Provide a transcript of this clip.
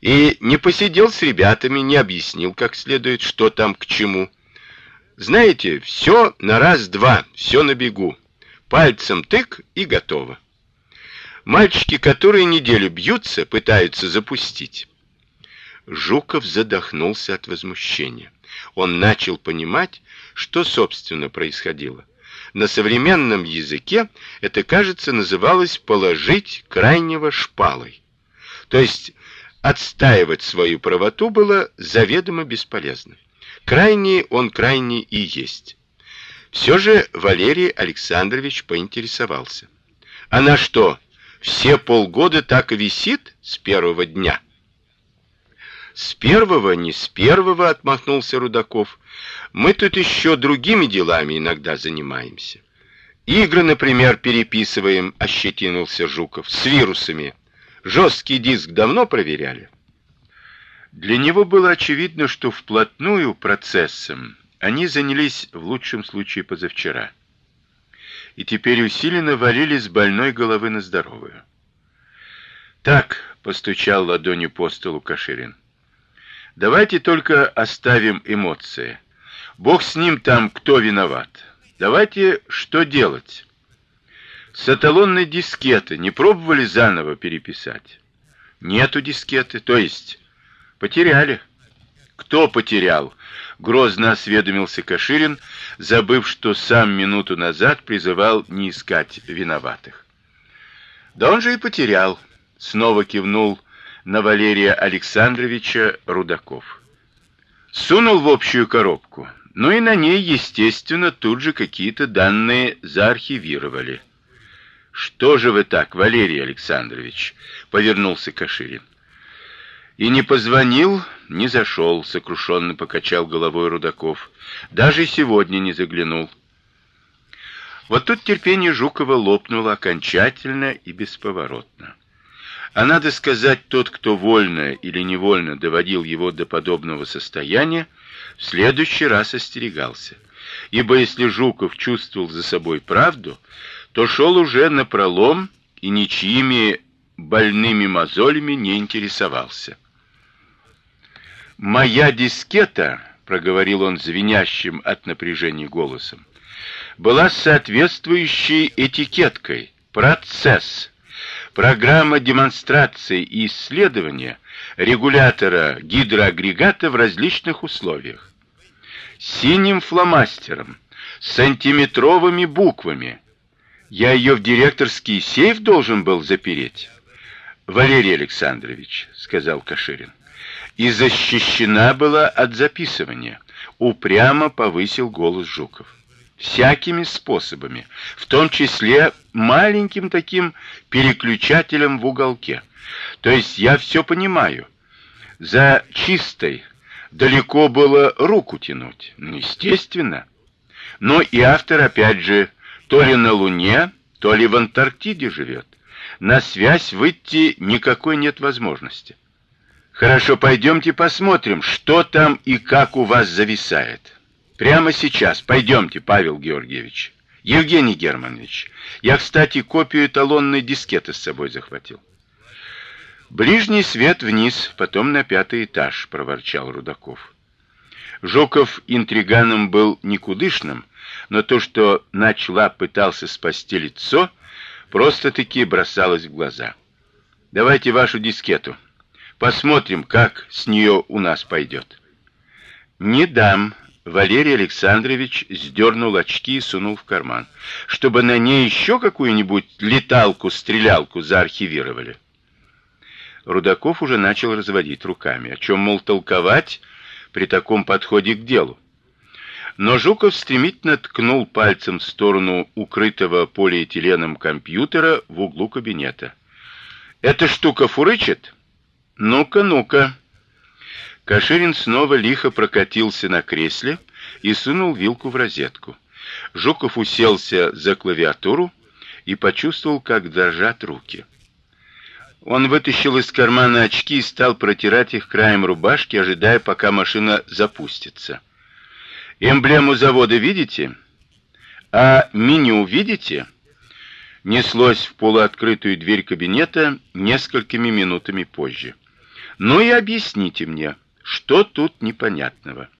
И не посидел с ребятами, не объяснил как следует, что там к чему. Знаете, все на раз-два, все на бегу. Пальцем тык и готово. Мальчики, которые неделю бьются, пытаются запустить. Жуков задохнулся от возмущения. Он начал понимать, что собственно происходило. На современном языке это, кажется, называлось положить крайнего шпалой. То есть отстаивать свою правоту было заведомо бесполезно. Крайний он крайний и есть. Все же Валерий Александрович поинтересовался: "Она что, все полгода так и висит с первого дня?" С первого, не с первого, отмахнулся Рудаков. Мы тут еще другими делами иногда занимаемся. Игры, например, переписываем, ощетинулся Жуков, с вирусами. Жесткий диск давно проверяли. Для него было очевидно, что вплотную процессом они занялись в лучшем случае позавчера. И теперь усиленно валили с больной головы на здоровую. Так, постучал ладонью по столу Каширин. Давайте только оставим эмоции. Бог с ним там, кто виноват. Давайте что делать? С эталонной дискеты не пробовали заново переписать? Нету дискеты, то есть потеряли. Кто потерял? Грозно осведомился Каширин, забыв, что сам минуту назад призывал не искать виноватых. Да он же и потерял. Снова кивнул на Валерия Александровича Рудаков. Сунул в общую коробку. Ну и на ней, естественно, тут же какие-то данные заархивировали. Что же вы так, Валерий Александрович, повернулся Каширин. И не позвонил, не зашел, сокрушенно покачал головой Рудаков. Даже сегодня не заглянул. Вот тут терпение Жукова лопнуло окончательно и бесповоротно. А надо сказать, тот, кто вольно или невольно доводил его до подобного состояния, в следующий раз остерегался. Ибо если Жуков чувствовал за собой правду, то шел уже на пролом и ничьими больными мозолями не интересовался. Моя дискета, проговорил он звенящим от напряжения голосом, была соответствующей этикеткой процесс Программа демонстрации и исследования регулятора гидроагрегата в различных условиях. Синим фломастером, сантиметровыми буквами. Я ее в директорский сейф должен был запереть. Валерий Александрович, сказал Каширин. И защищена была от записывания. Упрямо повысил голос Жуков всякими способами, в том числе маленьким таким переключателем в уголке. То есть я все понимаю. За чистой далеко было руку тянуть. Ну, естественно. Но и автор опять же то ли на Луне, то ли в Антарктиде живет. На связь выйти никакой нет возможности. Хорошо, пойдемте посмотрим, что там и как у вас зависает. Прямо сейчас. Пойдемте, Павел Георгиевич. Евгений Германович. Я, кстати, копию эталонной дискеты с собой захватил. Ближний свет вниз, потом на пятый этаж, проворчал Рудаков. Жуков интриганом был никудышным, но то, что начала пытался спасти лицо, просто-таки бросалось в глаза. Давайте вашу дискету. Посмотрим, как с нее у нас пойдет. Не дам, Валерий Александрович сдернул очки и сунул в карман, чтобы на ней еще какую-нибудь леталку-стрелялку заархивировали. Рудаков уже начал разводить руками, о чем мол толковать при таком подходе к делу. Но Жуков стремительно ткнул пальцем в сторону укрытого полиэтиленом компьютера в углу кабинета. Эта штука фурычит? Ну-ка, ну-ка. Каширин снова лихо прокатился на кресле и сунул вилку в розетку. Жуков уселся за клавиатуру и почувствовал, как дрожат руки. Он вытащил из кармана очки и стал протирать их краем рубашки, ожидая, пока машина запустится. Эмблему завода видите? А меню видите? Неслось в полуоткрытую дверь кабинета несколькими минутами позже. Ну и объясните мне, что тут непонятного.